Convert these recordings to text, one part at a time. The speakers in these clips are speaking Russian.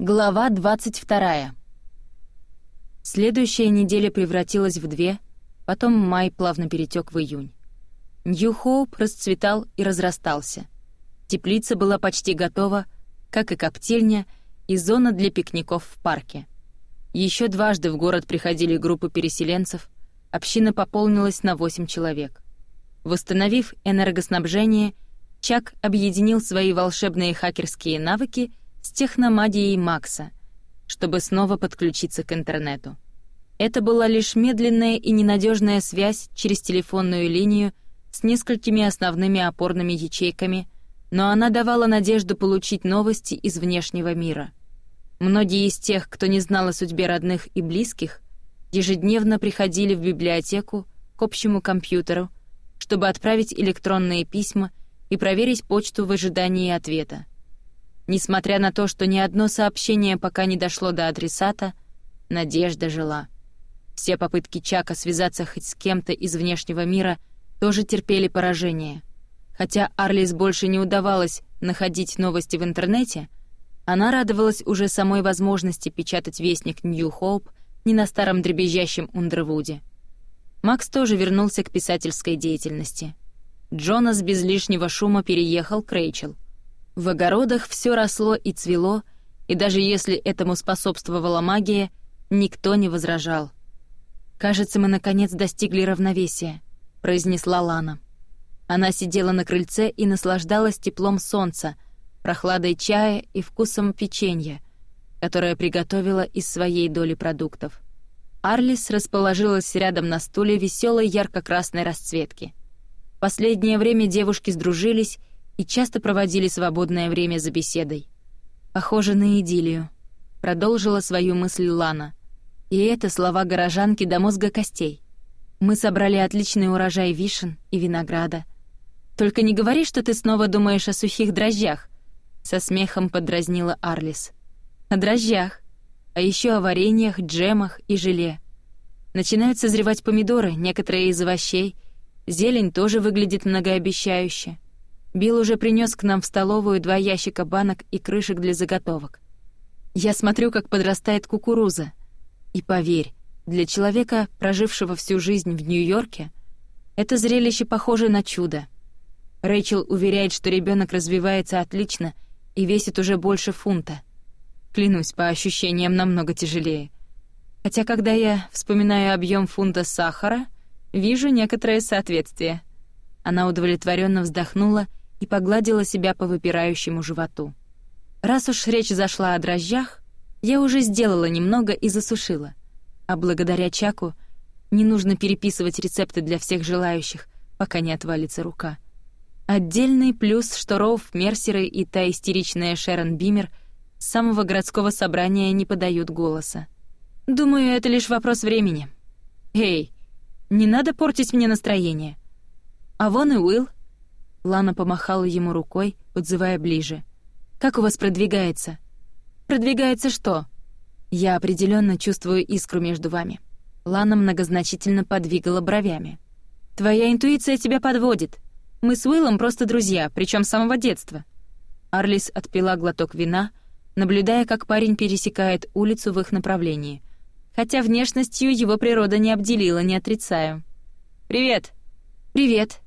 Глава 22. Следующая неделя превратилась в две, потом май плавно перетек в июнь. Нью-Хоуп расцветал и разрастался. Теплица была почти готова, как и коптильня, и зона для пикников в парке. Еще дважды в город приходили группы переселенцев, община пополнилась на 8 человек. Восстановив энергоснабжение, Чак объединил свои волшебные хакерские навыки — с техномагией Макса, чтобы снова подключиться к интернету. Это была лишь медленная и ненадежная связь через телефонную линию с несколькими основными опорными ячейками, но она давала надежду получить новости из внешнего мира. Многие из тех, кто не знал о судьбе родных и близких, ежедневно приходили в библиотеку к общему компьютеру, чтобы отправить электронные письма и проверить почту в ожидании ответа. Несмотря на то, что ни одно сообщение пока не дошло до адресата, надежда жила. Все попытки Чака связаться хоть с кем-то из внешнего мира тоже терпели поражение. Хотя Арлис больше не удавалось находить новости в интернете, она радовалась уже самой возможности печатать вестник «Нью Хоуп» не на старом дребезжащем Ундервуде. Макс тоже вернулся к писательской деятельности. Джонас без лишнего шума переехал к Рэйчел — в огородах все росло и цвело, и даже если этому способствовала магия, никто не возражал. «Кажется, мы наконец достигли равновесия», — произнесла Лана. Она сидела на крыльце и наслаждалась теплом солнца, прохладой чая и вкусом печенья, которое приготовила из своей доли продуктов. Арлис расположилась рядом на стуле веселой ярко-красной расцветки. последнее время девушки сдружились и часто проводили свободное время за беседой. «Похоже на идиллию», — продолжила свою мысль Лана. И это слова горожанки до мозга костей. «Мы собрали отличный урожай вишен и винограда. Только не говори, что ты снова думаешь о сухих дрожжах», — со смехом подразнила Арлис. «О дрожжах, а еще о вареньях, джемах и желе. Начинают созревать помидоры, некоторые из овощей. Зелень тоже выглядит многообещающе. Билл уже принёс к нам в столовую два ящика банок и крышек для заготовок. Я смотрю, как подрастает кукуруза. И поверь, для человека, прожившего всю жизнь в Нью-Йорке, это зрелище похоже на чудо. Рэйчел уверяет, что ребёнок развивается отлично и весит уже больше фунта. Клянусь, по ощущениям намного тяжелее. Хотя, когда я вспоминаю объём фунта сахара, вижу некоторое соответствие. Она удовлетворённо вздохнула и и погладила себя по выпирающему животу. Раз уж речь зашла о дрожжах, я уже сделала немного и засушила. А благодаря Чаку не нужно переписывать рецепты для всех желающих, пока не отвалится рука. Отдельный плюс, что Роуф, Мерсеры и та истеричная Шерон Бимер с самого городского собрания не подают голоса. Думаю, это лишь вопрос времени. Эй, не надо портить мне настроение. А вон и Уилл Лана помахала ему рукой, подзывая ближе. «Как у вас продвигается?» «Продвигается что?» «Я определенно чувствую искру между вами». Лана многозначительно подвигала бровями. «Твоя интуиция тебя подводит. Мы с Уиллом просто друзья, причем с самого детства». Арлис отпила глоток вина, наблюдая, как парень пересекает улицу в их направлении. Хотя внешностью его природа не обделила, не отрицаю. «Привет!» «Привет!»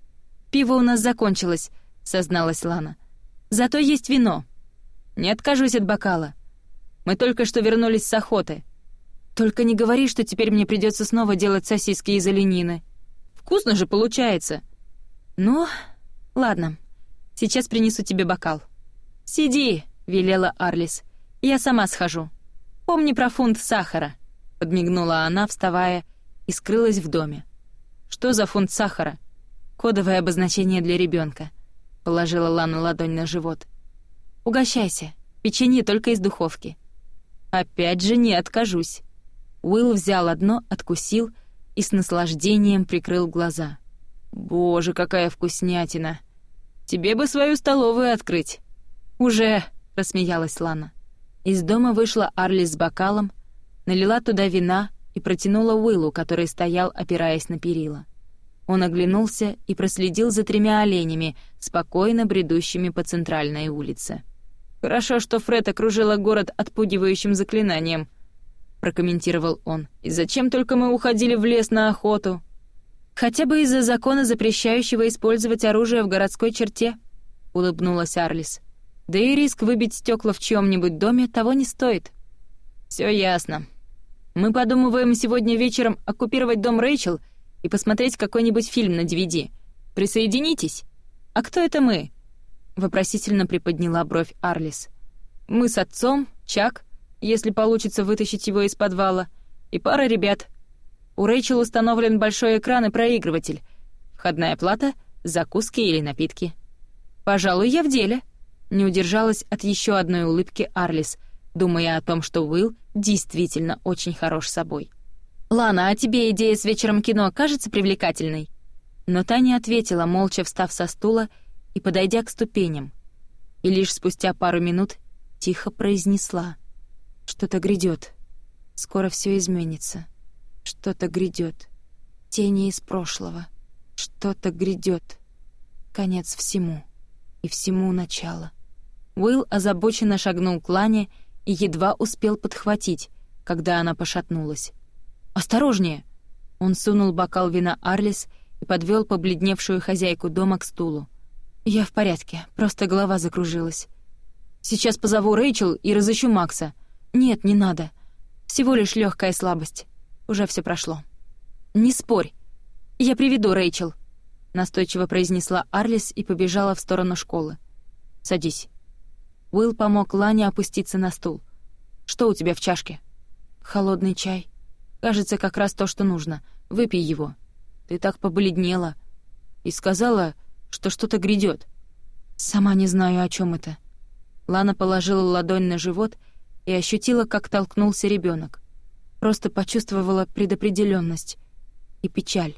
«Пиво у нас закончилось», — созналась Лана. «Зато есть вино». «Не откажусь от бокала. Мы только что вернулись с охоты. Только не говори, что теперь мне придется снова делать сосиски из оленины. Вкусно же получается». «Ну, ладно. Сейчас принесу тебе бокал». «Сиди», — велела Арлис. «Я сама схожу. Помни про фунт сахара», — подмигнула она, вставая, и скрылась в доме. «Что за фунт сахара?» кодовое обозначение для ребенка. Положила Лана ладонь на живот. «Угощайся. Печенье только из духовки». «Опять же не откажусь». Уилл взял одно, откусил и с наслаждением прикрыл глаза. «Боже, какая вкуснятина! Тебе бы свою столовую открыть!» «Уже!» — рассмеялась Лана. Из дома вышла Арли с бокалом, налила туда вина и протянула Уиллу, который стоял, опираясь на перила. Он оглянулся и проследил за тремя оленями, спокойно бредущими по центральной улице. «Хорошо, что Фред окружила город отпугивающим заклинанием», — прокомментировал он. «И зачем только мы уходили в лес на охоту?» «Хотя бы из-за закона, запрещающего использовать оружие в городской черте», — улыбнулась Арлис. «Да и риск выбить стекла в чьем-нибудь доме того не стоит». «Все ясно. Мы подумываем сегодня вечером оккупировать дом Рэйчел — и посмотреть какой-нибудь фильм на DVD. Присоединитесь. А кто это мы? вопросительно приподняла бровь Арлис. Мы с отцом, Чак, если получится вытащить его из подвала, и пара ребят. У Рэйчел установлен большой экран и проигрыватель. Входная плата, закуски или напитки. Пожалуй, я в деле. Не удержалась от еще одной улыбки Арлис, думая о том, что Уилл действительно очень хорош собой. «Лана, а тебе идея с вечером кино кажется привлекательной?» Но Таня ответила, молча встав со стула и подойдя к ступеням. И лишь спустя пару минут тихо произнесла. «Что-то грядет. Скоро все изменится. Что-то грядет. Тени из прошлого. Что-то грядет. Конец всему. И всему начало». Уилл озабоченно шагнул к Лане и едва успел подхватить, когда она пошатнулась. «Осторожнее!» Он сунул бокал вина Арлис и подвёл побледневшую хозяйку дома к стулу. «Я в порядке, просто голова закружилась. Сейчас позову Рэйчел и разыщу Макса. Нет, не надо. Всего лишь лёгкая слабость. Уже всё прошло». «Не спорь. Я приведу Рэйчел», — настойчиво произнесла Арлис и побежала в сторону школы. «Садись». Уилл помог Лане опуститься на стул. «Что у тебя в чашке?» «Холодный чай», Кажется, как раз то, что нужно. Выпей его. Ты так побледнела. И сказала, что что-то грядет. Сама не знаю, о чем это. Лана положила ладонь на живот и ощутила, как толкнулся ребенок. Просто почувствовала предопределенность и печаль.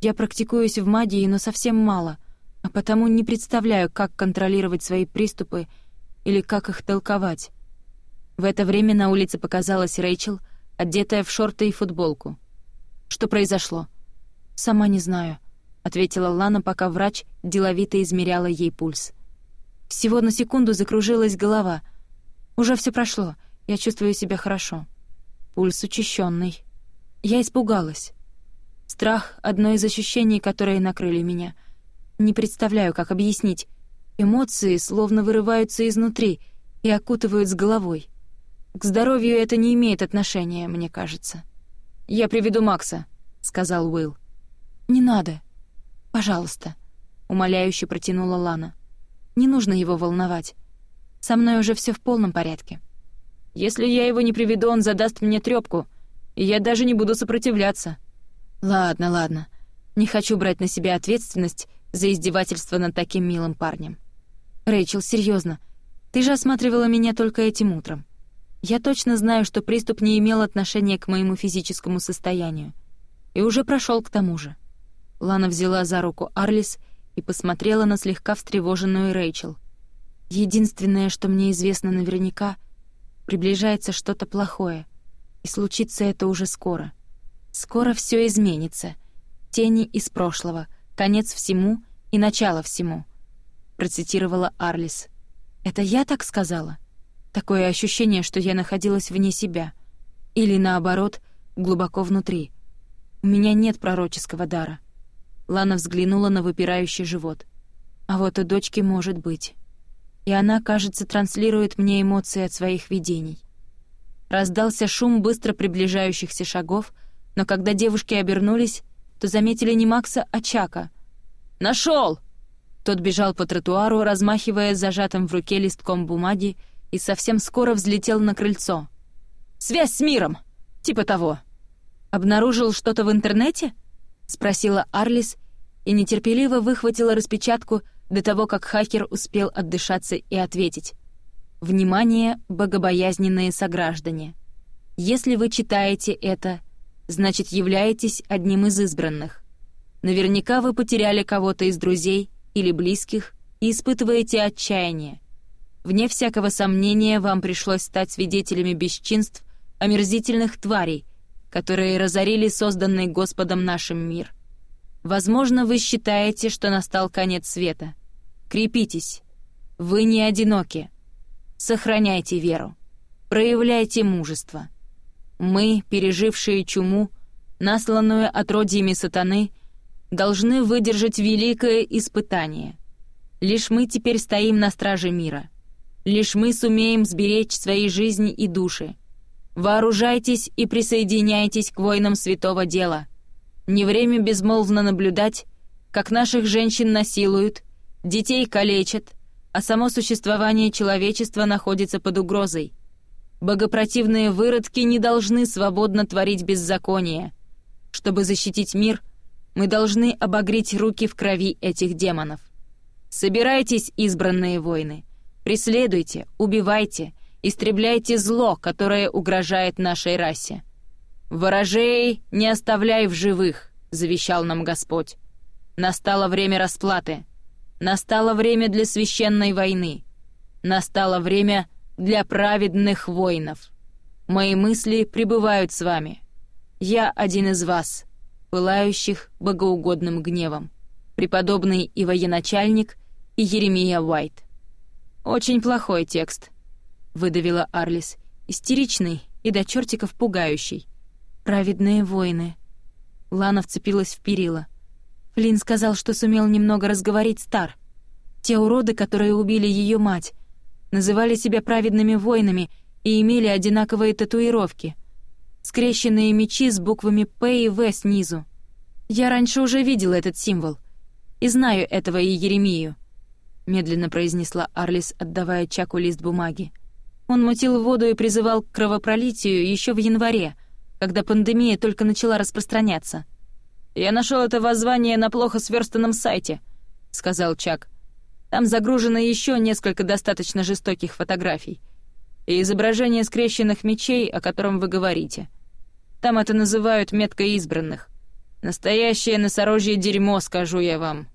Я практикуюсь в магии, но совсем мало, а потому не представляю, как контролировать свои приступы или как их толковать. В это время на улице показалась Рэйчел — одетая в шорты и футболку. «Что произошло?» «Сама не знаю», — ответила Лана, пока врач деловито измеряла ей пульс. Всего на секунду закружилась голова. «Уже все прошло. Я чувствую себя хорошо». Пульс учащенный. Я испугалась. Страх — одно из ощущений, которые накрыли меня. Не представляю, как объяснить. Эмоции словно вырываются изнутри и окутывают с головой. К здоровью это не имеет отношения, мне кажется. Я приведу Макса, сказал Уилл. Не надо. Пожалуйста, умоляюще протянула Лана. Не нужно его волновать. Со мной уже все в полном порядке. Если я его не приведу, он задаст мне трёпку, и я даже не буду сопротивляться. Ладно, ладно. Не хочу брать на себя ответственность за издевательство над таким милым парнем. Рэйчел, серьезно, ты же осматривала меня только этим утром. Я точно знаю, что приступ не имел отношения к моему физическому состоянию. И уже прошел к тому же. Лана взяла за руку Арлис и посмотрела на слегка встревоженную Рэйчел. «Единственное, что мне известно наверняка, приближается что-то плохое, и случится это уже скоро. Скоро все изменится. Тени из прошлого, конец всему и начало всему», — процитировала Арлис. «Это я так сказала?» Такое ощущение, что я находилась вне себя. Или, наоборот, глубоко внутри. У меня нет пророческого дара. Лана взглянула на выпирающий живот. А вот у дочки может быть. И она, кажется, транслирует мне эмоции от своих видений. Раздался шум быстро приближающихся шагов, но когда девушки обернулись, то заметили не Макса, а Чака. «Нашёл!» Тот бежал по тротуару, размахивая зажатым в руке листком бумаги, и совсем скоро взлетел на крыльцо. «Связь с миром! Типа того!» «Обнаружил что-то в интернете?» — спросила Арлис и нетерпеливо выхватила распечатку до того, как хакер успел отдышаться и ответить. «Внимание, богобоязненные сограждане! Если вы читаете это, значит, являетесь одним из избранных. Наверняка вы потеряли кого-то из друзей или близких и испытываете отчаяние — Вне всякого сомнения, вам пришлось стать свидетелями бесчинств омерзительных тварей, которые разорили созданный Господом нашим мир. Возможно, вы считаете, что настал конец света. Крепитесь. Вы не одиноки. Сохраняйте веру. Проявляйте мужество. Мы, пережившие чуму, насланную отродьями сатаны, должны выдержать великое испытание. Лишь мы теперь стоим на страже мира — Лишь мы сумеем сберечь свои жизни и души. Вооружайтесь и присоединяйтесь к воинам святого дела. Не время безмолвно наблюдать, как наших женщин насилуют, детей калечат, а само существование человечества находится под угрозой. Богопротивные выродки не должны свободно творить беззаконие. Чтобы защитить мир, мы должны обогреть руки в крови этих демонов. Собирайтесь, избранные воины. Преследуйте, убивайте, истребляйте зло, которое угрожает нашей расе. «Ворожей не оставляй в живых», — завещал нам Господь. Настало время расплаты. Настало время для священной войны. Настало время для праведных воинов. Мои мысли пребывают с вами. Я один из вас, пылающих богоугодным гневом. Преподобный и военачальник и Еремия Уайт. «Очень плохой текст», — выдавила Арлис, истеричный и до чертиков пугающий. «Праведные воины». Лана вцепилась в перила. Флинн сказал, что сумел немного разговорить Стар. Те уроды, которые убили ее мать, называли себя праведными воинами и имели одинаковые татуировки. Скрещенные мечи с буквами «П» и «В» снизу. Я раньше уже видела этот символ. И знаю этого и Еремию медленно произнесла Арлис, отдавая Чаку лист бумаги. Он мутил воду и призывал к кровопролитию еще в январе, когда пандемия только начала распространяться. «Я нашел это воззвание на плохо сверстанном сайте», — сказал Чак. «Там загружено еще несколько достаточно жестоких фотографий и изображение скрещенных мечей, о котором вы говорите. Там это называют меткой избранных. Настоящее носорожье дерьмо, скажу я вам».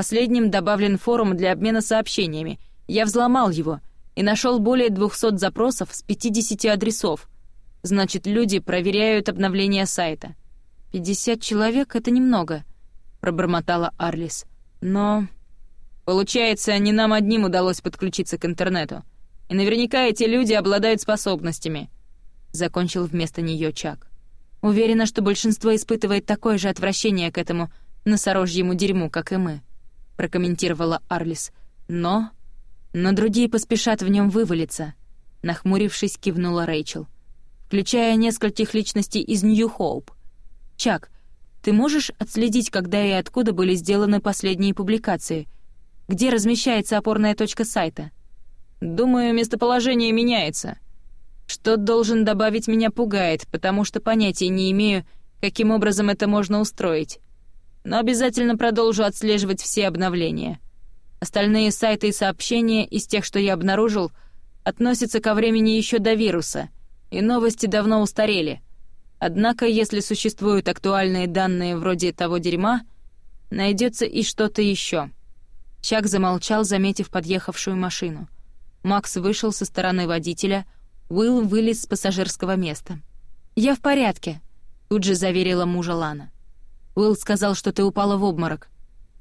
Последним добавлен форум для обмена сообщениями. Я взломал его и нашел более 200 запросов с 50 адресов. Значит, люди проверяют обновление сайта. 50 человек — это немного», — пробормотала Арлис. «Но...» «Получается, не нам одним удалось подключиться к интернету. И наверняка эти люди обладают способностями», — закончил вместо нее Чак. «Уверена, что большинство испытывает такое же отвращение к этому носорожьему дерьму, как и мы», прокомментировала Арлис. «Но...» «Но другие поспешат в нем вывалиться», — нахмурившись, кивнула Рэйчел. «Включая нескольких личностей из Нью-Хоуп. Чак, ты можешь отследить, когда и откуда были сделаны последние публикации? Где размещается опорная точка сайта?» «Думаю, местоположение меняется», что должен добавить меня пугает, потому что понятия не имею, каким образом это можно устроить но обязательно продолжу отслеживать все обновления. Остальные сайты и сообщения из тех, что я обнаружил, относятся ко времени еще до вируса, и новости давно устарели. Однако, если существуют актуальные данные вроде того дерьма, найдется и что-то еще. Чак замолчал, заметив подъехавшую машину. Макс вышел со стороны водителя, Уилл вылез с пассажирского места. «Я в порядке», — тут же заверила мужа Лана. Уилл сказал, что ты упала в обморок.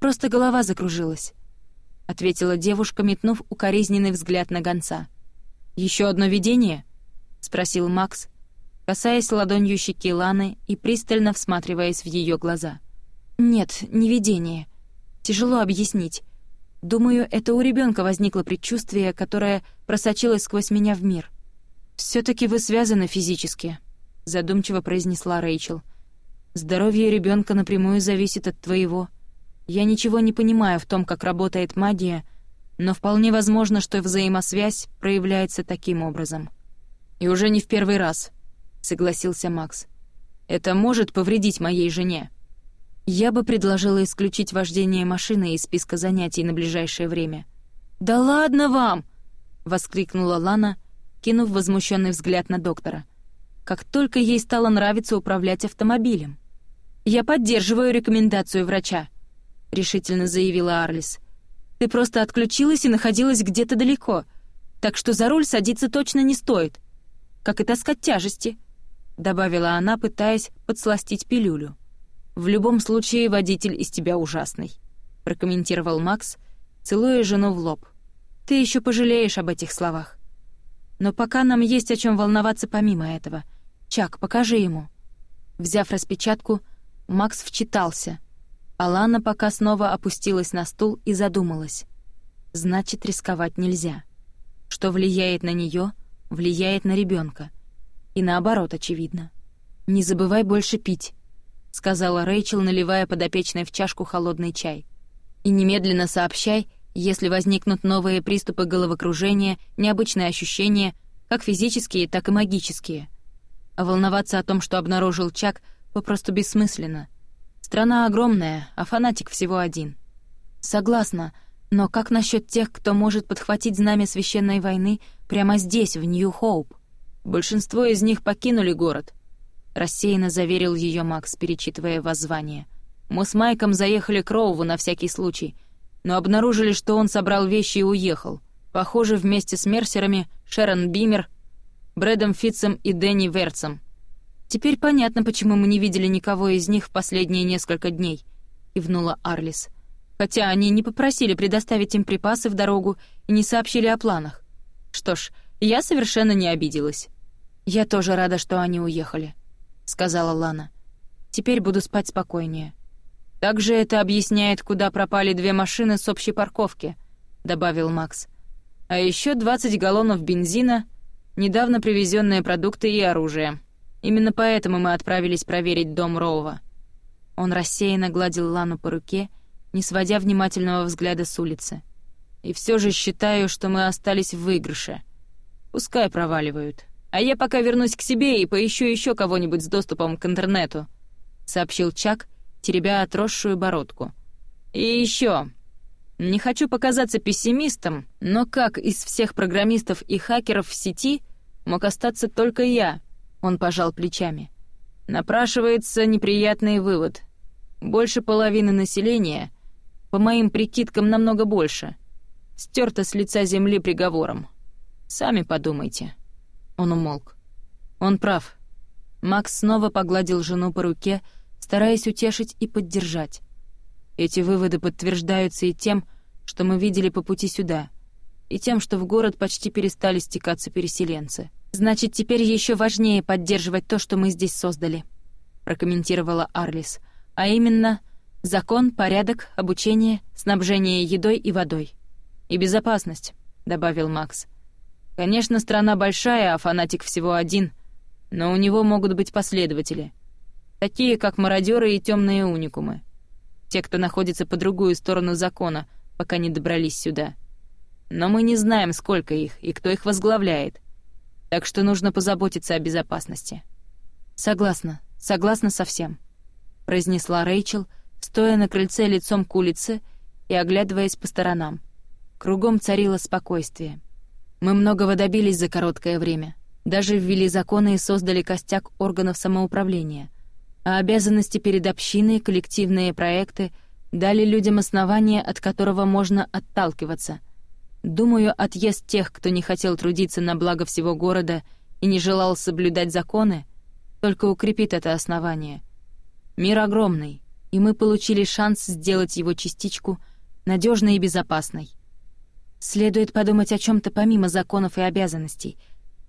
Просто голова закружилась», — ответила девушка, метнув укоризненный взгляд на гонца. «Еще одно видение?» — спросил Макс, касаясь ладонью щеки Ланы и пристально всматриваясь в ее глаза. «Нет, не видение. Тяжело объяснить. Думаю, это у ребенка возникло предчувствие, которое просочилось сквозь меня в мир. все таки вы связаны физически», — задумчиво произнесла Рэйчел. — Здоровье ребенка напрямую зависит от твоего. Я ничего не понимаю в том, как работает магия, но вполне возможно, что взаимосвязь проявляется таким образом. И уже не в первый раз, согласился Макс. Это может повредить моей жене. Я бы предложила исключить вождение машины из списка занятий на ближайшее время. Да ладно вам, воскликнула Лана, кинув возмущенный взгляд на доктора. Как только ей стало нравиться управлять автомобилем, «Я поддерживаю рекомендацию врача», — решительно заявила Арлис. «Ты просто отключилась и находилась где-то далеко, так что за руль садиться точно не стоит, как и таскать тяжести», — добавила она, пытаясь подсластить пилюлю. «В любом случае водитель из тебя ужасный», — прокомментировал Макс, целуя жену в лоб. «Ты еще пожалеешь об этих словах. Но пока нам есть о чем волноваться помимо этого. Чак, покажи ему». Взяв распечатку, Макс вчитался. Алана пока снова опустилась на стул и задумалась. Значит, рисковать нельзя. Что влияет на нее, влияет на ребенка. И наоборот, очевидно. «Не забывай больше пить», — сказала Рэйчел, наливая подопечной в чашку холодный чай. «И немедленно сообщай, если возникнут новые приступы головокружения, необычные ощущения, как физические, так и магические». А волноваться о том, что обнаружил Чак — попросту бессмысленно. Страна огромная, а фанатик всего один. Согласна, но как насчет тех, кто может подхватить знамя священной войны прямо здесь, в Нью-Хоуп? Большинство из них покинули город, рассеянно заверил ее Макс, перечитывая воззвание. Мы с Майком заехали к Роуву на всякий случай, но обнаружили, что он собрал вещи и уехал. Похоже, вместе с Мерсерами, Шерон Бимер, Брэдом Фитцем и Дэнни Верцем. «Теперь понятно, почему мы не видели никого из них в последние несколько дней», — кивнула Арлис. «Хотя они не попросили предоставить им припасы в дорогу и не сообщили о планах. Что ж, я совершенно не обиделась». «Я тоже рада, что они уехали», — сказала Лана. «Теперь буду спать спокойнее». «Также это объясняет, куда пропали две машины с общей парковки», — добавил Макс. «А еще 20 галлонов бензина, недавно привезенные продукты и оружие». Именно поэтому мы отправились проверить дом Роува. Он рассеянно гладил Лану по руке, не сводя внимательного взгляда с улицы. И все же считаю, что мы остались в выигрыше. Пускай проваливают. А я пока вернусь к себе и поищу еще кого-нибудь с доступом к интернету, сообщил Чак, теребя отросшую бородку. И еще, не хочу показаться пессимистом, но как из всех программистов и хакеров в сети мог остаться только я, он пожал плечами. Напрашивается неприятный вывод. Больше половины населения, по моим прикидкам, намного больше, стерто с лица земли приговором. Сами подумайте. Он умолк. Он прав. Макс снова погладил жену по руке, стараясь утешить и поддержать. Эти выводы подтверждаются и тем, что мы видели по пути сюда, и тем, что в город почти перестали стекаться переселенцы — Значит, теперь еще важнее поддерживать то, что мы здесь создали, прокомментировала Арлис. А именно закон, порядок, обучение, снабжение едой и водой и безопасность, добавил Макс. Конечно, страна большая, а фанатик всего один, но у него могут быть последователи, такие как мародеры и темные уникумы. Те, кто находится по другую сторону закона, пока не добрались сюда. Но мы не знаем, сколько их и кто их возглавляет так что нужно позаботиться о безопасности». «Согласна, согласна совсем», со всем, произнесла Рэйчел, стоя на крыльце лицом к улице и оглядываясь по сторонам. Кругом царило спокойствие. «Мы многого добились за короткое время. Даже ввели законы и создали костяк органов самоуправления. А обязанности перед общиной, коллективные проекты дали людям основание, от которого можно отталкиваться — Думаю, отъезд тех, кто не хотел трудиться на благо всего города и не желал соблюдать законы, только укрепит это основание. Мир огромный, и мы получили шанс сделать его частичку надежной и безопасной. Следует подумать о чем то помимо законов и обязанностей.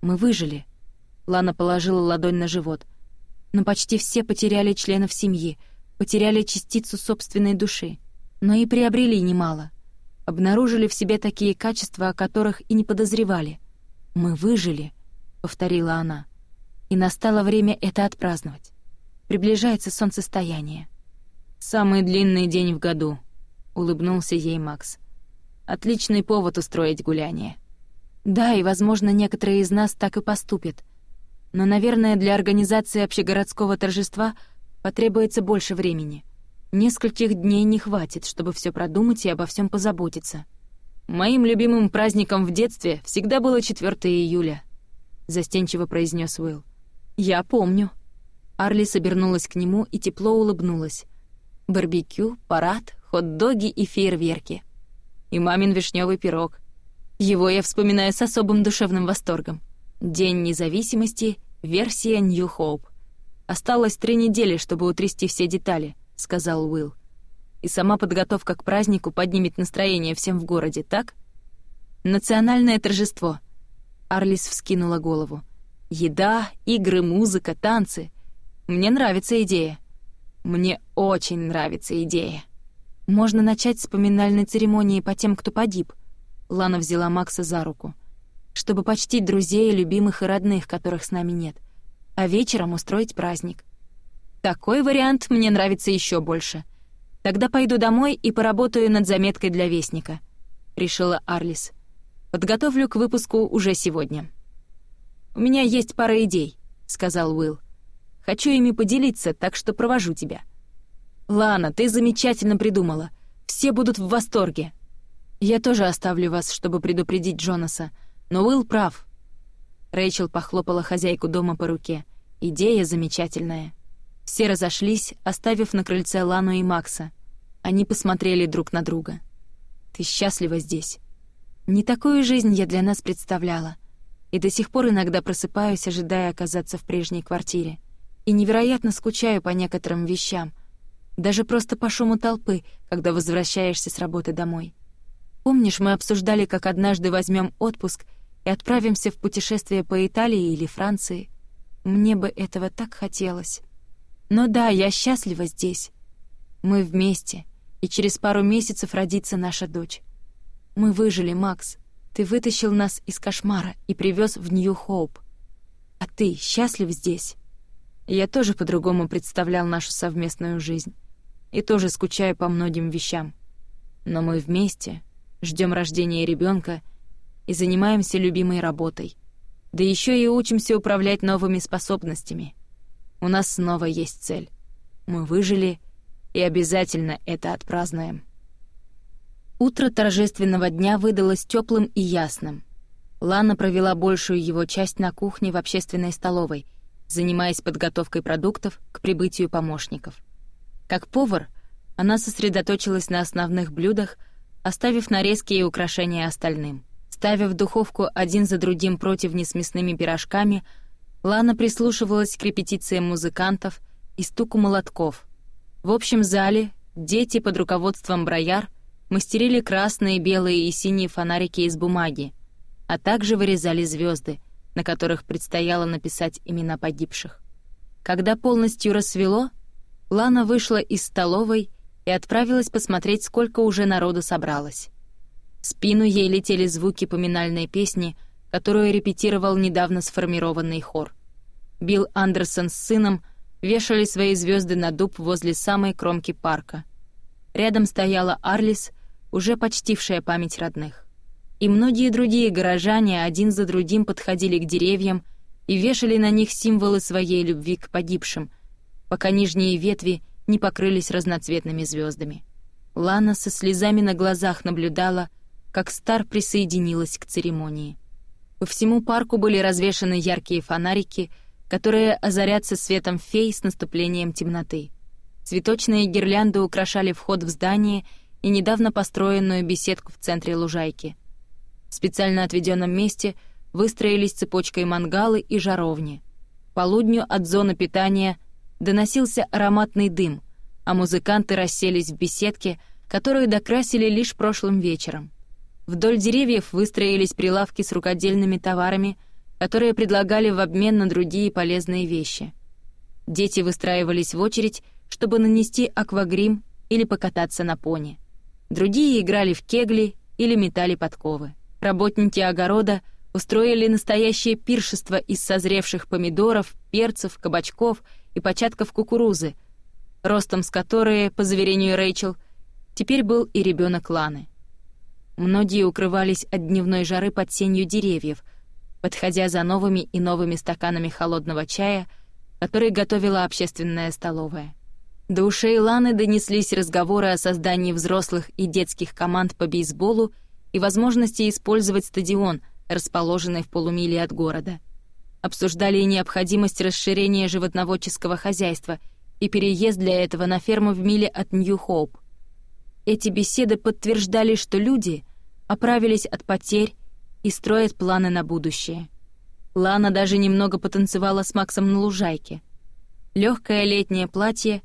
Мы выжили. Лана положила ладонь на живот. Но почти все потеряли членов семьи, потеряли частицу собственной души, но и приобрели немало — обнаружили в себе такие качества, о которых и не подозревали. «Мы выжили», — повторила она. «И настало время это отпраздновать. Приближается солнцестояние». «Самый длинный день в году», — улыбнулся ей Макс. «Отличный повод устроить гуляние». «Да, и, возможно, некоторые из нас так и поступят. Но, наверное, для организации общегородского торжества — потребуется больше времени. Нескольких дней не хватит, чтобы все продумать и обо всем позаботиться. «Моим любимым праздником в детстве всегда было 4 июля», — застенчиво произнес Уилл. «Я помню». Арли собернулась к нему и тепло улыбнулась. «Барбекю, парад, хот-доги и фейерверки. И мамин вишневый пирог. Его я вспоминаю с особым душевным восторгом. День независимости, версия Нью Хоуп. Осталось три недели, чтобы утрясти все детали —— сказал Уилл. «И сама подготовка к празднику поднимет настроение всем в городе, так?» «Национальное торжество!» Арлис вскинула голову. «Еда, игры, музыка, танцы. Мне нравится идея. Мне очень нравится идея. Можно начать с поминальной церемонии по тем, кто погиб». Лана взяла Макса за руку. «Чтобы почтить друзей, любимых и родных, которых с нами нет. А вечером устроить праздник. Такой вариант мне нравится еще больше. Тогда пойду домой и поработаю над заметкой для Вестника», — решила Арлис. «Подготовлю к выпуску уже сегодня». «У меня есть пара идей», — сказал Уилл. «Хочу ими поделиться, так что провожу тебя». «Лана, ты замечательно придумала. Все будут в восторге». «Я тоже оставлю вас, чтобы предупредить Джонаса, но Уилл прав». Рэйчел похлопала хозяйку дома по руке. «Идея замечательная». Все разошлись, оставив на крыльце Лану и Макса. Они посмотрели друг на друга. «Ты счастлива здесь?» «Не такую жизнь я для нас представляла. И до сих пор иногда просыпаюсь, ожидая оказаться в прежней квартире. И невероятно скучаю по некоторым вещам. Даже просто по шуму толпы, когда возвращаешься с работы домой. Помнишь, мы обсуждали, как однажды возьмем отпуск и отправимся в путешествие по Италии или Франции? Мне бы этого так хотелось». Но «Ну да, я счастлива здесь. Мы вместе, и через пару месяцев родится наша дочь. Мы выжили, Макс. Ты вытащил нас из кошмара и привез в Нью-Хоуп. А ты счастлив здесь? Я тоже по-другому представлял нашу совместную жизнь. И тоже скучаю по многим вещам. Но мы вместе, ждем рождения ребенка и занимаемся любимой работой. Да еще и учимся управлять новыми способностями — у нас снова есть цель. Мы выжили и обязательно это отпразднуем. Утро торжественного дня выдалось теплым и ясным. Лана провела большую его часть на кухне в общественной столовой, занимаясь подготовкой продуктов к прибытию помощников. Как повар, она сосредоточилась на основных блюдах, оставив нарезки и украшения остальным. Ставя в духовку один за другим противни с мясными пирожками — Лана прислушивалась к репетициям музыкантов и стуку молотков. В общем зале дети под руководством брояр мастерили красные, белые и синие фонарики из бумаги, а также вырезали звезды, на которых предстояло написать имена погибших. Когда полностью рассвело, Лана вышла из столовой и отправилась посмотреть, сколько уже народу собралось. В спину ей летели звуки поминальной песни — которую репетировал недавно сформированный хор. Билл Андерсон с сыном вешали свои звезды на дуб возле самой кромки парка. Рядом стояла Арлис, уже почтившая память родных. И многие другие горожане один за другим подходили к деревьям и вешали на них символы своей любви к погибшим, пока нижние ветви не покрылись разноцветными звездами. Лана со слезами на глазах наблюдала, как Стар присоединилась к церемонии. По всему парку были развешаны яркие фонарики, которые озарятся светом фей с наступлением темноты. Цветочные гирлянды украшали вход в здание и недавно построенную беседку в центре лужайки. В специально отведенном месте выстроились цепочкой мангалы и жаровни. полудню от зоны питания доносился ароматный дым, а музыканты расселись в беседке, которую докрасили лишь прошлым вечером — Вдоль деревьев выстроились прилавки с рукодельными товарами, которые предлагали в обмен на другие полезные вещи. Дети выстраивались в очередь, чтобы нанести аквагрим или покататься на пони. Другие играли в кегли или метали подковы. Работники огорода устроили настоящее пиршество из созревших помидоров, перцев, кабачков и початков кукурузы, ростом с которой, по заверению Рэйчел, теперь был и ребенок Ланы. Многие укрывались от дневной жары под сенью деревьев, подходя за новыми и новыми стаканами холодного чая, который готовила общественная столовая. До ушей Ланы донеслись разговоры о создании взрослых и детских команд по бейсболу и возможности использовать стадион, расположенный в полумиле от города. Обсуждали и необходимость расширения животноводческого хозяйства и переезд для этого на ферму в миле от Нью-Хоуп. Эти беседы подтверждали, что люди оправились от потерь и строят планы на будущее. Лана даже немного потанцевала с Максом на лужайке. Легкое летнее платье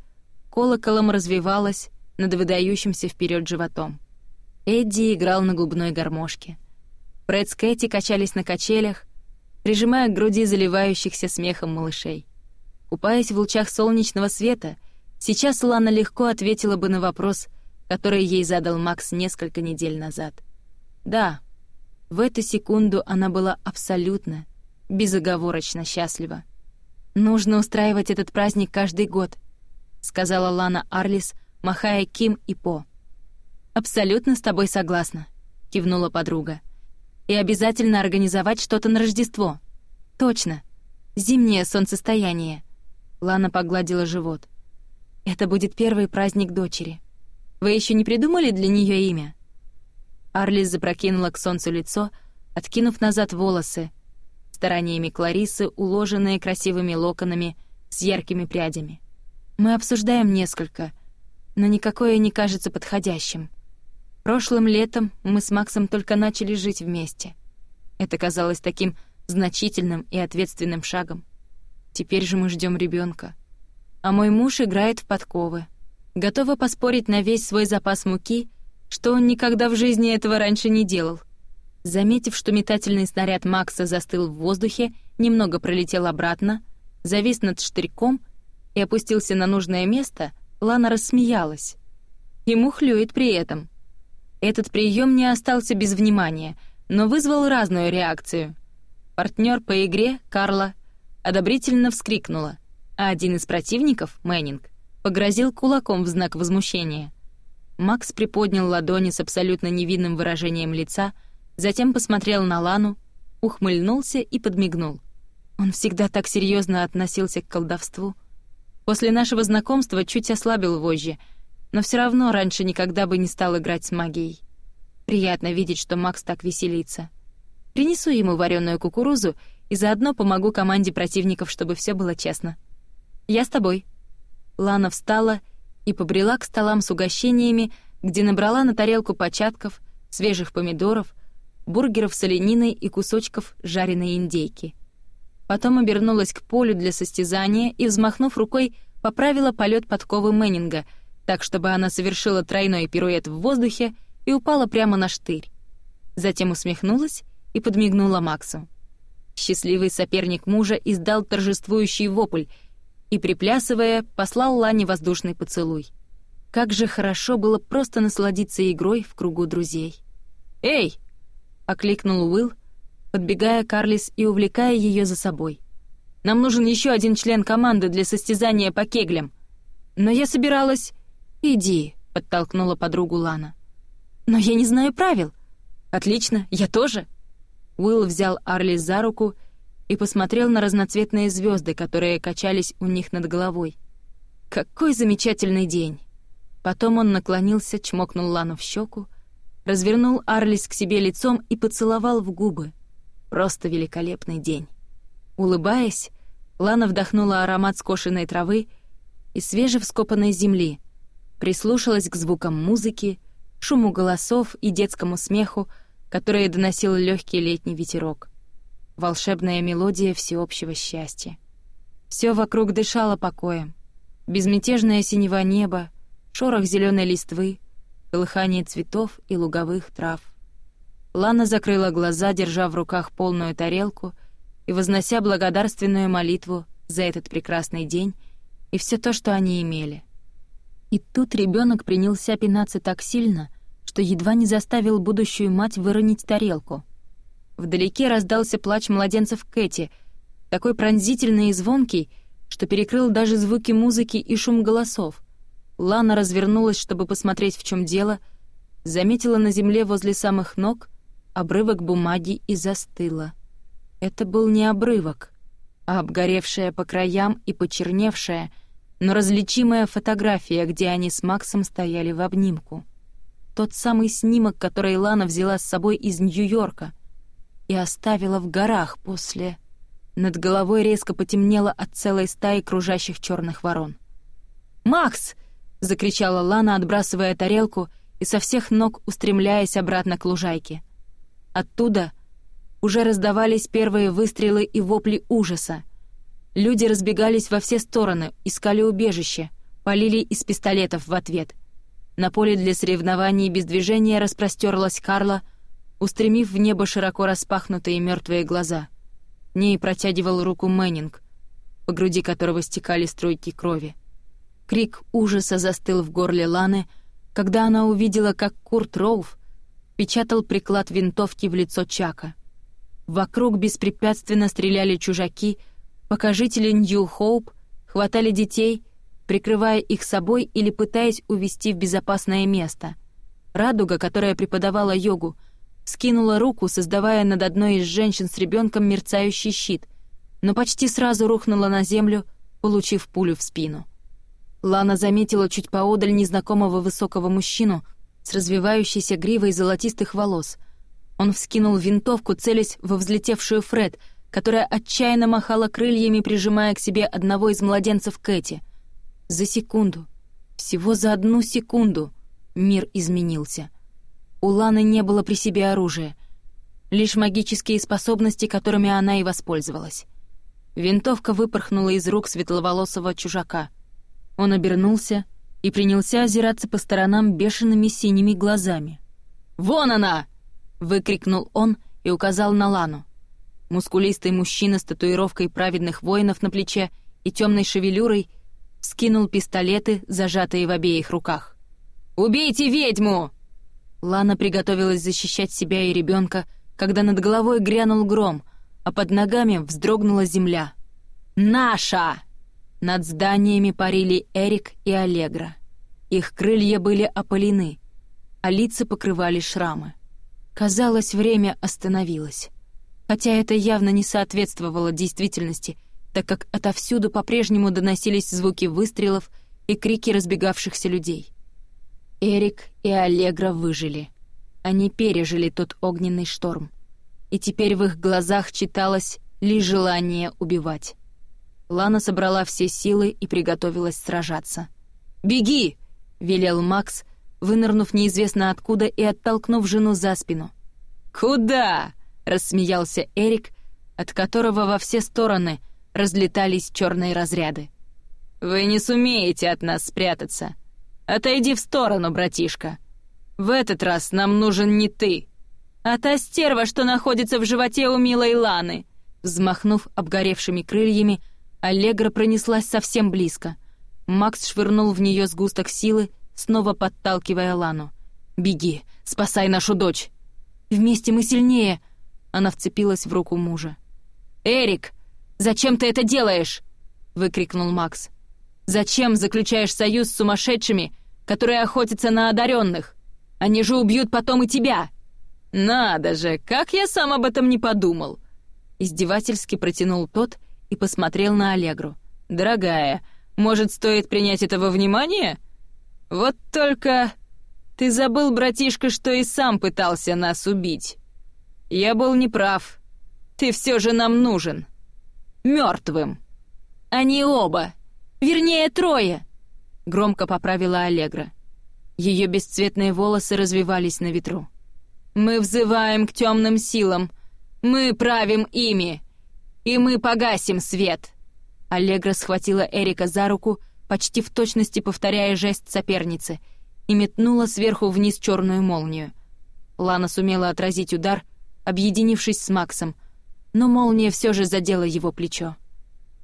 колоколом развивалось над выдающимся вперед животом. Эдди играл на губной гармошке. Фред с Кэти качались на качелях, прижимая к груди заливающихся смехом малышей. Купаясь в лучах солнечного света, сейчас Лана легко ответила бы на вопрос, который ей задал Макс несколько недель назад. Да, в эту секунду она была абсолютно, безоговорочно счастлива. «Нужно устраивать этот праздник каждый год», — сказала Лана Арлис, махая Ким и По. «Абсолютно с тобой согласна», — кивнула подруга. «И обязательно организовать что-то на Рождество». «Точно. Зимнее солнцестояние». Лана погладила живот. «Это будет первый праздник дочери». Вы еще не придумали для нее имя?» Арлис запрокинула к солнцу лицо, откинув назад волосы, стараниями Кларисы, уложенные красивыми локонами с яркими прядями. «Мы обсуждаем несколько, но никакое не кажется подходящим. Прошлым летом мы с Максом только начали жить вместе. Это казалось таким значительным и ответственным шагом. Теперь же мы ждем ребенка, А мой муж играет в подковы готова поспорить на весь свой запас муки, что он никогда в жизни этого раньше не делал. Заметив, что метательный снаряд Макса застыл в воздухе, немного пролетел обратно, завис над штырьком и опустился на нужное место, Лана рассмеялась. Ему хлюет при этом. Этот прием не остался без внимания, но вызвал разную реакцию. Партнер по игре, Карла, одобрительно вскрикнула, а один из противников, Мэннинг, погрозил кулаком в знак возмущения. Макс приподнял ладони с абсолютно невинным выражением лица, затем посмотрел на Лану, ухмыльнулся и подмигнул. Он всегда так серьезно относился к колдовству. После нашего знакомства чуть ослабил вожжи, но все равно раньше никогда бы не стал играть с магией. Приятно видеть, что Макс так веселится. Принесу ему вареную кукурузу и заодно помогу команде противников, чтобы все было честно. Я с тобой. Лана встала и побрела к столам с угощениями, где набрала на тарелку початков, свежих помидоров, бургеров с олениной и кусочков жареной индейки. Потом обернулась к полю для состязания и, взмахнув рукой, поправила полет подковы Мэннинга, так, чтобы она совершила тройной пируэт в воздухе и упала прямо на штырь. Затем усмехнулась и подмигнула Максу. Счастливый соперник мужа издал торжествующий вопль — и, приплясывая, послал Лане воздушный поцелуй. Как же хорошо было просто насладиться игрой в кругу друзей. «Эй!» — окликнул Уилл, подбегая к Арлис и увлекая ее за собой. «Нам нужен еще один член команды для состязания по кеглям. Но я собиралась...» «Иди», — подтолкнула подругу Лана. «Но я не знаю правил». «Отлично, я тоже». Уилл взял Арлис за руку и и посмотрел на разноцветные звезды, которые качались у них над головой. «Какой замечательный день!» Потом он наклонился, чмокнул Лану в щеку, развернул Арлис к себе лицом и поцеловал в губы. Просто великолепный день. Улыбаясь, Лана вдохнула аромат скошенной травы и свежевскопанной земли, прислушалась к звукам музыки, шуму голосов и детскому смеху, которые доносил легкий летний ветерок — волшебная мелодия всеобщего счастья. Все вокруг дышало покоем. Безмятежное синего неба, шорох зеленой листвы, колыхание цветов и луговых трав. Лана закрыла глаза, держа в руках полную тарелку и вознося благодарственную молитву за этот прекрасный день и все то, что они имели. И тут ребенок принялся пинаться так сильно, что едва не заставил будущую мать выронить тарелку — Вдалеке раздался плач младенцев Кэти, такой пронзительный и звонкий, что перекрыл даже звуки музыки и шум голосов. Лана развернулась, чтобы посмотреть, в чем дело, заметила на земле возле самых ног обрывок бумаги и застыла. Это был не обрывок, а обгоревшая по краям и почерневшая, но различимая фотография, где они с Максом стояли в обнимку. Тот самый снимок, который Лана взяла с собой из Нью-Йорка — и оставила в горах после... Над головой резко потемнело от целой стаи кружащих черных ворон. «Макс!» — закричала Лана, отбрасывая тарелку и со всех ног устремляясь обратно к лужайке. Оттуда уже раздавались первые выстрелы и вопли ужаса. Люди разбегались во все стороны, искали убежище, полили из пистолетов в ответ. На поле для соревнований без движения распростерлась Карла — устремив в небо широко распахнутые мертвые глаза. Ней протягивал руку Мэннинг, по груди которого стекали струйки крови. Крик ужаса застыл в горле Ланы, когда она увидела, как Курт Роуф печатал приклад винтовки в лицо Чака. Вокруг беспрепятственно стреляли чужаки, пока жители Нью-Хоуп хватали детей, прикрывая их собой или пытаясь увести в безопасное место. Радуга, которая преподавала йогу, — Скинула руку, создавая над одной из женщин с ребенком мерцающий щит, но почти сразу рухнула на землю, получив пулю в спину. Лана заметила чуть поодаль незнакомого высокого мужчину с развивающейся гривой золотистых волос. Он вскинул винтовку, целясь во взлетевшую Фред, которая отчаянно махала крыльями, прижимая к себе одного из младенцев Кэти. За секунду, всего за одну секунду, мир изменился — у Ланы не было при себе оружия, лишь магические способности, которыми она и воспользовалась. Винтовка выпорхнула из рук светловолосого чужака. Он обернулся и принялся озираться по сторонам бешеными синими глазами. «Вон она!» — выкрикнул он и указал на Лану. Мускулистый мужчина с татуировкой праведных воинов на плече и темной шевелюрой скинул пистолеты, зажатые в обеих руках. «Убейте ведьму!» Лана приготовилась защищать себя и ребенка, когда над головой грянул гром, а под ногами вздрогнула земля. «Наша!» Над зданиями парили Эрик и Аллегра. Их крылья были опалены, а лица покрывали шрамы. Казалось, время остановилось. Хотя это явно не соответствовало действительности, так как отовсюду по-прежнему доносились звуки выстрелов и крики разбегавшихся людей. Эрик и Аллегра выжили. Они пережили тот огненный шторм. И теперь в их глазах читалось лишь желание убивать. Лана собрала все силы и приготовилась сражаться. «Беги!» — велел Макс, вынырнув неизвестно откуда и оттолкнув жену за спину. «Куда?» — рассмеялся Эрик, от которого во все стороны разлетались черные разряды. «Вы не сумеете от нас спрятаться!» Отойди в сторону, братишка. В этот раз нам нужен не ты, а та стерва, что находится в животе у милой Ланы. Взмахнув обгоревшими крыльями, Аллегра пронеслась совсем близко. Макс швырнул в нее сгусток силы, снова подталкивая Лану. «Беги, спасай нашу дочь!» «Вместе мы сильнее!» Она вцепилась в руку мужа. «Эрик, зачем ты это делаешь?» выкрикнул Макс. Зачем заключаешь союз с сумасшедшими, которые охотятся на одаренных? Они же убьют потом и тебя!» «Надо же, как я сам об этом не подумал!» Издевательски протянул тот и посмотрел на Аллегру. «Дорогая, может, стоит принять этого внимания? Вот только ты забыл, братишка, что и сам пытался нас убить. Я был неправ. Ты все же нам нужен. Мертвым. Они оба!» Вернее, трое!» — громко поправила Аллегра. Ее бесцветные волосы развивались на ветру. «Мы взываем к темным силам. Мы правим ими. И мы погасим свет!» Аллегра схватила Эрика за руку, почти в точности повторяя жест соперницы, и метнула сверху вниз черную молнию. Лана сумела отразить удар, объединившись с Максом, но молния все же задела его плечо.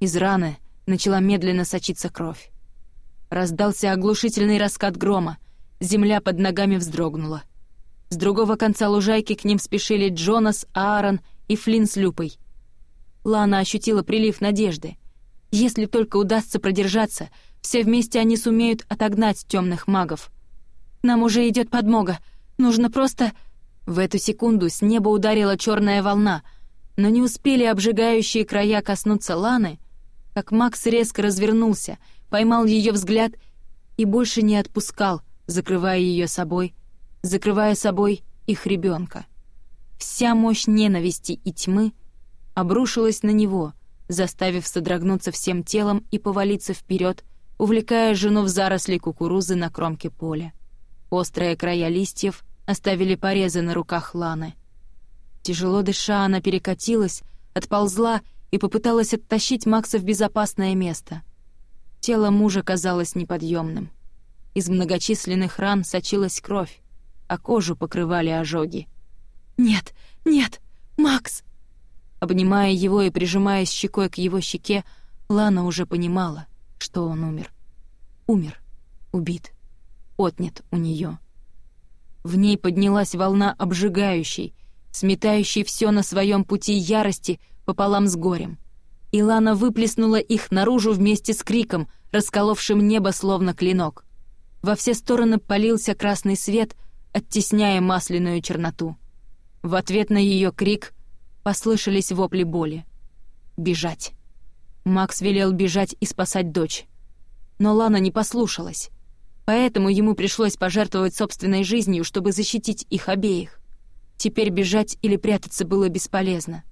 Из раны начала медленно сочиться кровь. Раздался оглушительный раскат грома, земля под ногами вздрогнула. С другого конца лужайки к ним спешили Джонас, Аарон и Флинн с Люпой. Лана ощутила прилив надежды. Если только удастся продержаться, все вместе они сумеют отогнать темных магов. «Нам уже идет подмога. Нужно просто...» В эту секунду с неба ударила черная волна, но не успели обжигающие края коснуться Ланы, как Макс резко развернулся, поймал ее взгляд и больше не отпускал, закрывая ее собой, закрывая собой их ребенка. Вся мощь ненависти и тьмы обрушилась на него, заставив содрогнуться всем телом и повалиться вперед, увлекая жену в заросли кукурузы на кромке поля. Острые края листьев оставили порезы на руках Ланы. Тяжело дыша, она перекатилась, отползла и попыталась оттащить Макса в безопасное место. Тело мужа казалось неподъемным. Из многочисленных ран сочилась кровь, а кожу покрывали ожоги. «Нет, нет, Макс!» Обнимая его и прижимаясь щекой к его щеке, Лана уже понимала, что он умер. Умер, убит, отнят у нее. В ней поднялась волна обжигающей, сметающей все на своем пути ярости — пополам с горем. Илана выплеснула их наружу вместе с криком, расколовшим небо словно клинок. Во все стороны полился красный свет, оттесняя масляную черноту. В ответ на ее крик послышались вопли боли. «Бежать!» Макс велел бежать и спасать дочь. Но Лана не послушалась. Поэтому ему пришлось пожертвовать собственной жизнью, чтобы защитить их обеих. Теперь бежать или прятаться было бесполезно.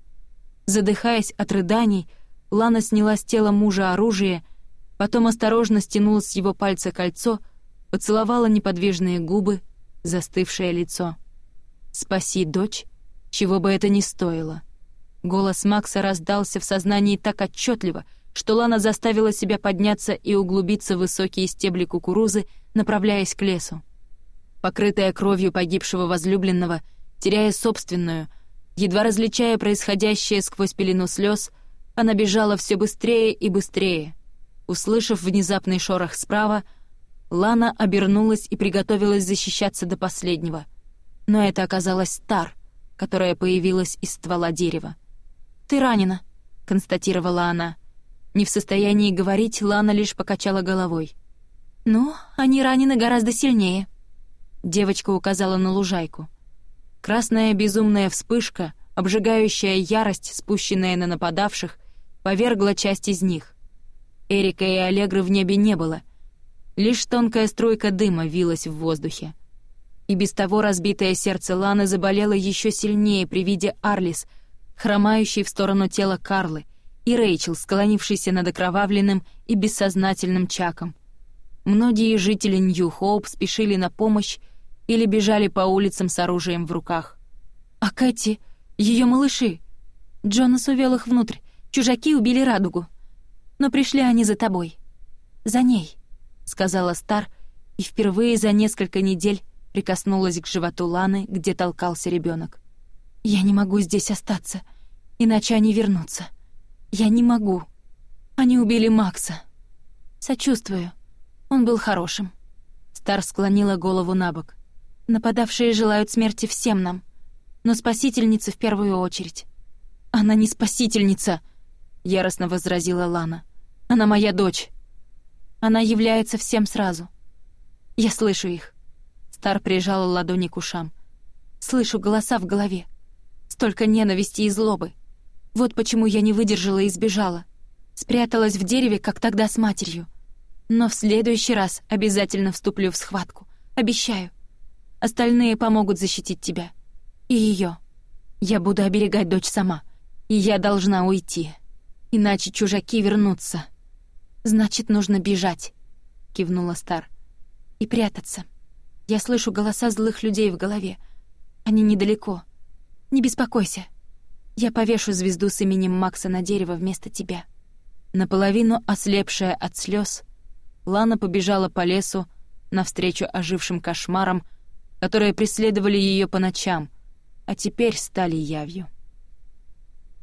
Задыхаясь от рыданий, Лана сняла с тела мужа оружие, потом осторожно стянула с его пальца кольцо, поцеловала неподвижные губы, застывшее лицо. «Спаси дочь, чего бы это ни стоило». Голос Макса раздался в сознании так отчетливо, что Лана заставила себя подняться и углубиться в высокие стебли кукурузы, направляясь к лесу. Покрытая кровью погибшего возлюбленного, теряя собственную — Едва различая происходящее сквозь пелену слез, она бежала все быстрее и быстрее. Услышав внезапный шорох справа, Лана обернулась и приготовилась защищаться до последнего. Но это оказалась Тар, которая появилась из ствола дерева. «Ты ранена», — констатировала она. Не в состоянии говорить, Лана лишь покачала головой. «Ну, они ранены гораздо сильнее». Девочка указала на лужайку — Красная безумная вспышка, обжигающая ярость, спущенная на нападавших, повергла часть из них. Эрика и Аллегры в небе не было. Лишь тонкая стройка дыма вилась в воздухе. И без того разбитое сердце Ланы заболело еще сильнее при виде Арлис, хромающей в сторону тела Карлы, и Рэйчел, склонившийся над окровавленным и бессознательным Чаком. Многие жители Нью-Хоуп спешили на помощь или бежали по улицам с оружием в руках. А Кэти, ее малыши. Джонас увел их внутрь. Чужаки убили радугу. Но пришли они за тобой. За ней, сказала Стар, и впервые за несколько недель прикоснулась к животу Ланы, где толкался ребенок. Я не могу здесь остаться, иначе они вернутся. Я не могу. Они убили Макса. Сочувствую. Он был хорошим. Стар склонила голову на бок. Нападавшие желают смерти всем нам, но спасительница в первую очередь. Она не спасительница, яростно возразила Лана. Она моя дочь. Она является всем сразу. Я слышу их. Стар прижал ладони к ушам. Слышу голоса в голове. Столько ненависти и злобы. Вот почему я не выдержала и сбежала. Спряталась в дереве, как тогда с матерью. Но в следующий раз обязательно вступлю в схватку. Обещаю остальные помогут защитить тебя. И ее. Я буду оберегать дочь сама. И я должна уйти. Иначе чужаки вернутся. Значит, нужно бежать, кивнула Стар. И прятаться. Я слышу голоса злых людей в голове. Они недалеко. Не беспокойся. Я повешу звезду с именем Макса на дерево вместо тебя. Наполовину ослепшая от слез, Лана побежала по лесу навстречу ожившим кошмарам, которые преследовали ее по ночам, а теперь стали явью.